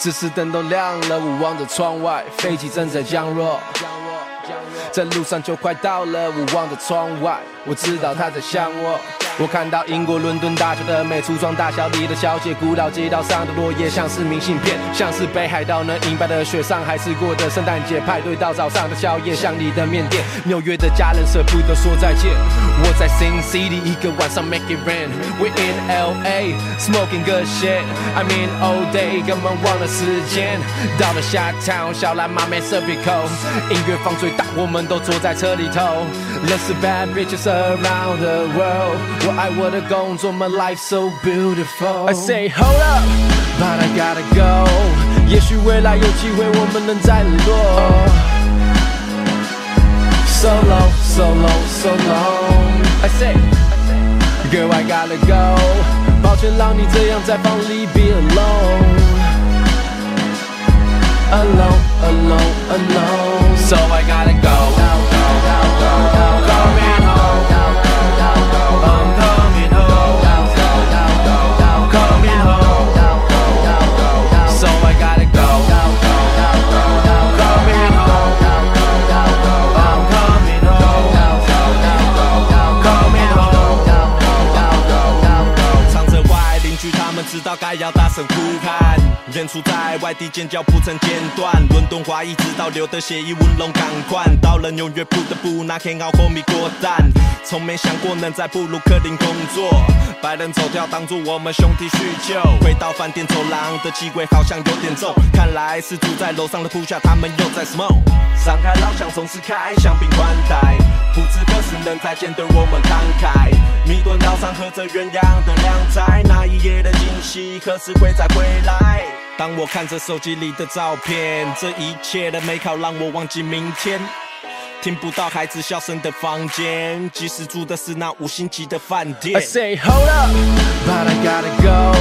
此时灯都亮了，我望着窗外，飞机正在降落。在路上就快到了，我望着窗外，我知道他在想我。我看到英国伦敦大桥的美，橱窗大小里的小姐，古老街道上的落叶像是明信片，像是北海道那银白的雪，上海市过的圣诞节派对到早上的宵夜，像你的面店，纽约的家人舍不得说再见。我在 Sin City 一个晚上 make it rain，We in LA smoking good shit，I mean all day 根本忘了时间。到了下 town 小蓝马没 serve cold，音乐放最大，我们都坐在车里头。认识 bad bitches around the world。我爱我的工作，My life so beautiful。I say hold up, but I gotta go。也许未来有机会我们能再联络。So long, so long, so long。I say, girl I gotta go。抱歉让你这样在房里 be alone。Alone, alone, alone. So I gotta 该要大声呼喊。演出在外地尖叫不曾间断，伦敦华裔直到流的血液温龙港宽，到了纽约不得不拿 King out homie 过蛋，从没想过能在布鲁克林工作，白人走跳当做我们兄弟叙旧，回到饭店走廊的气味好像有点重，看来是住在楼上的铺下他们又在 smoke，上海老乡总是开香槟款待，不知何时能再见对我们慷慨，弥敦道上喝着鸳鸯的凉菜，那一夜的惊喜何时会再回来？当我看着手机里的照片，这一切的美好让我忘记明天。听不到孩子笑声的房间，即使住的是那五星级的饭店 I。say hold up, but I gotta go。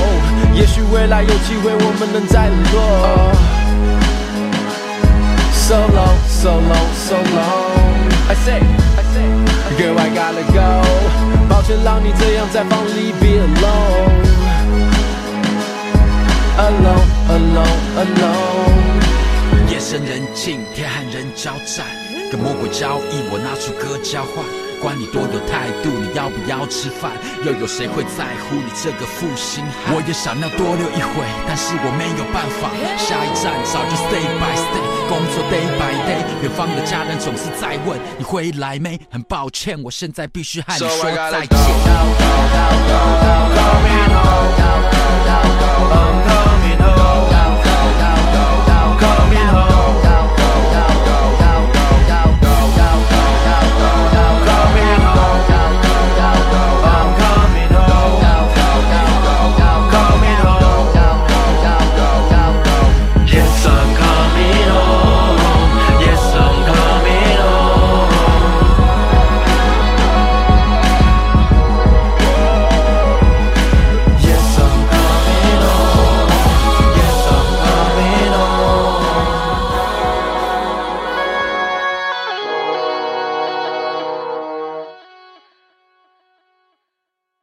也许未来有机会我们能再联络。So long, so long, so long。让你这样在房里 be alone。Alone, alone, alone。夜深人静，天寒人交战，跟魔鬼交易，我拿出歌交换。管你多有态度，你要不要吃饭？又有谁会在乎你这个负心汉？我也想要多留一会，但是我没有办法。下一站早就 stay by stay，工作 day by day。远方的家人总是在问你回来没？很抱歉，我现在必须和你说再见。go.